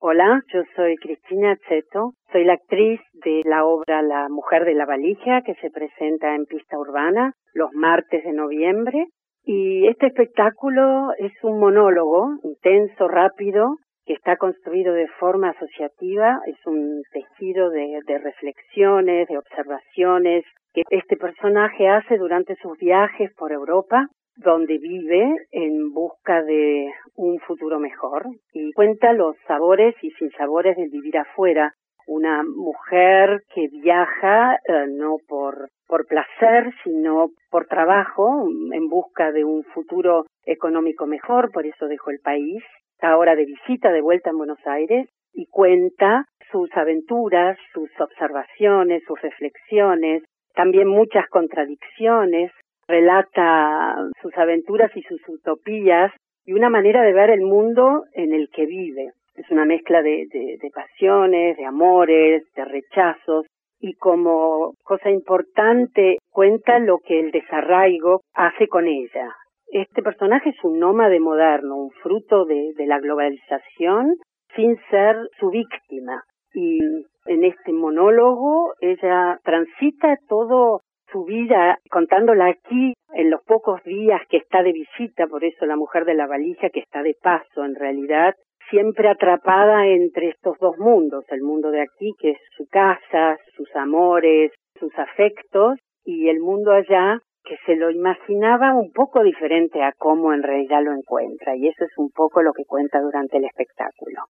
Hola, yo soy Cristina Cheto, soy la actriz de la obra La Mujer de la Valija que se presenta en Pista Urbana los martes de noviembre. Y este espectáculo es un monólogo intenso, rápido, que está construido de forma asociativa, es un tejido de, de reflexiones, de observaciones que este personaje hace durante sus viajes por Europa donde vive en busca de un futuro mejor y cuenta los sabores y sinsabores del vivir afuera. Una mujer que viaja eh, no por, por placer, sino por trabajo, en busca de un futuro económico mejor, por eso dejó el país. Está ahora de visita de vuelta en Buenos Aires y cuenta sus aventuras, sus observaciones, sus reflexiones, también muchas contradicciones relata sus aventuras y sus utopías y una manera de ver el mundo en el que vive. Es una mezcla de, de, pasiones, de amores, de rechazos y como cosa importante cuenta lo que el desarraigo hace con ella. Este personaje es un nómade moderno, un fruto de, de la globalización sin ser su víctima. Y en este monólogo ella transita todo su vida contándola aquí en los pocos días que está de visita, por eso la mujer de la valija que está de paso en realidad, siempre atrapada entre estos dos mundos, el mundo de aquí que es su casa, sus amores, sus afectos y el mundo allá que se lo imaginaba un poco diferente a cómo en realidad lo encuentra y eso es un poco lo que cuenta durante el espectáculo.